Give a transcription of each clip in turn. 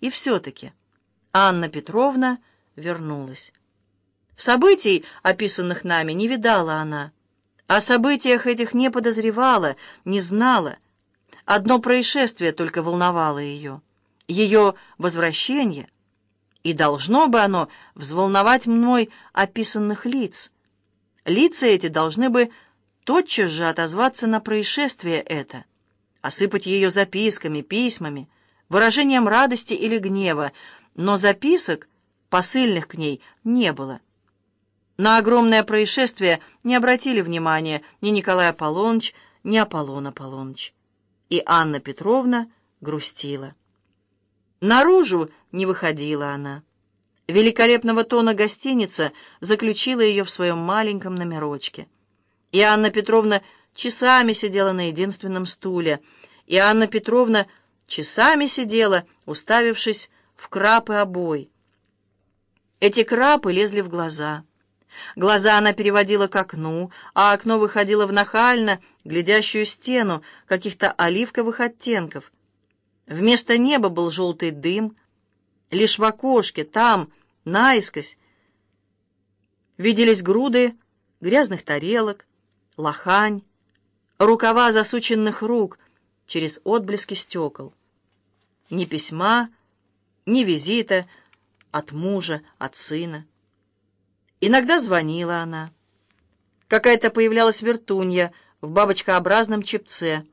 И все-таки Анна Петровна вернулась. Событий, описанных нами, не видала она. О событиях этих не подозревала, не знала. Одно происшествие только волновало ее. Ее возвращение. И должно бы оно взволновать мной описанных лиц. Лица эти должны бы тотчас же отозваться на происшествие это, осыпать ее записками, письмами, выражением радости или гнева, но записок, посыльных к ней, не было. На огромное происшествие не обратили внимания ни Николай Аполлоныч, ни Аполлон Аполлоныч. И Анна Петровна грустила. Наружу не выходила она. Великолепного тона гостиница заключила ее в своем маленьком номерочке. И Анна Петровна часами сидела на единственном стуле, и Анна Петровна часами сидела, уставившись в крапы обой. Эти крапы лезли в глаза. Глаза она переводила к окну, а окно выходило в нахально глядящую стену каких-то оливковых оттенков. Вместо неба был желтый дым. Лишь в окошке, там, наискось, виделись груды грязных тарелок, лохань, рукава засученных рук через отблески стекол. Ни письма, ни визита от мужа, от сына. Иногда звонила она. Какая-то появлялась вертунья в бабочкообразном чепце,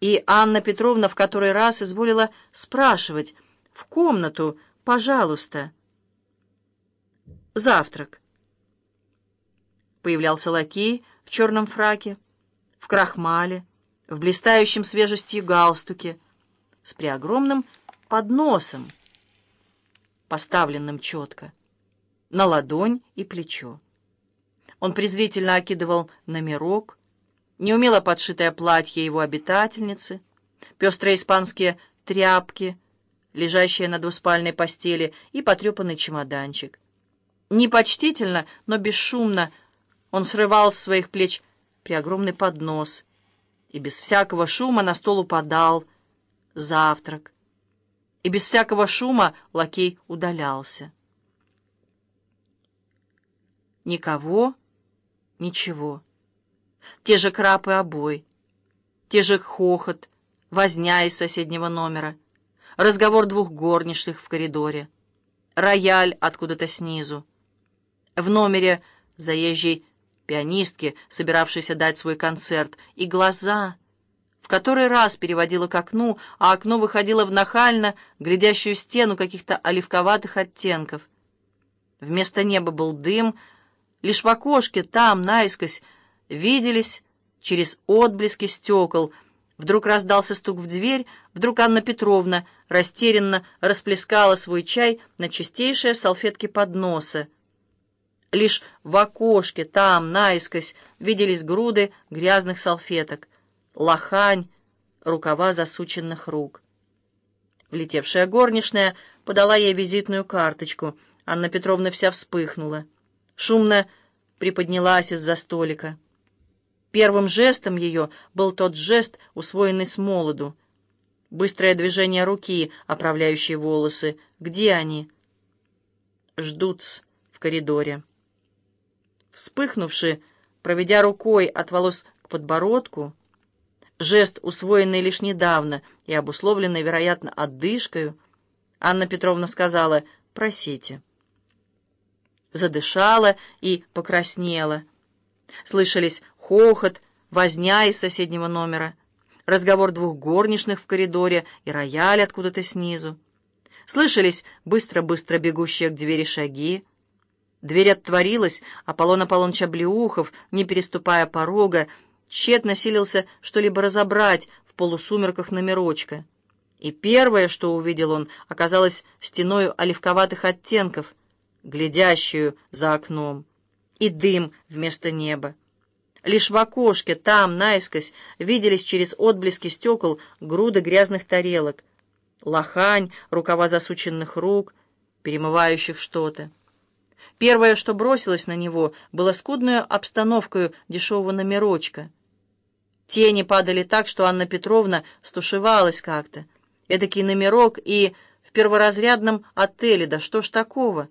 и Анна Петровна в который раз изволила спрашивать «В комнату, пожалуйста». «Завтрак». Появлялся лакей в черном фраке, в крахмале, в блистающем свежестью галстуке, с преогромным подносом, поставленным четко, на ладонь и плечо. Он презрительно окидывал номерок, неумело подшитое платье его обитательницы, пестрые испанские тряпки, лежащие на двуспальной постели, и потрепанный чемоданчик. Непочтительно, но бесшумно он срывал с своих плеч при огромный поднос и без всякого шума на стол упадал завтрак. И без всякого шума лакей удалялся. Никого, ничего. Те же крапы обой, те же хохот, возня из соседнего номера, разговор двух горничных в коридоре, рояль откуда-то снизу. В номере заезжей пианистки, собиравшейся дать свой концерт, и глаза, который раз переводила к окну, а окно выходило в нахально глядящую стену каких-то оливковатых оттенков. Вместо неба был дым, лишь в окошке там, наискось, виделись через отблески стекол. Вдруг раздался стук в дверь, вдруг Анна Петровна растерянно расплескала свой чай на чистейшие салфетки подноса. Лишь в окошке, там, наискось, виделись груды грязных салфеток, лохань, рукава засученных рук. Влетевшая горничная подала ей визитную карточку. Анна Петровна вся вспыхнула. Шумно приподнялась из-за столика. Первым жестом ее был тот жест, усвоенный с молоду. Быстрое движение руки, оправляющей волосы. Где они? Ждут в коридоре. Вспыхнувши, проведя рукой от волос к подбородку, жест, усвоенный лишь недавно и обусловленный, вероятно, отдышкою, Анна Петровна сказала «Просите». Задышала и покраснела. Слышались хохот, возня из соседнего номера, разговор двух горничных в коридоре и рояль откуда-то снизу. Слышались быстро-быстро бегущие к двери шаги, Дверь отворилась, Аполлон Аполлоныч Облеухов, не переступая порога, тщетно силился что-либо разобрать в полусумерках номерочка. И первое, что увидел он, оказалось стеною оливковатых оттенков, глядящую за окном, и дым вместо неба. Лишь в окошке, там, наискось, виделись через отблески стекол груды грязных тарелок, лохань, рукава засученных рук, перемывающих что-то. Первое, что бросилось на него, было скудную обстановкою дешевого номерочка. Тени падали так, что Анна Петровна стушевалась как-то. Эдакий номерок и в перворазрядном отеле. Да что ж такого?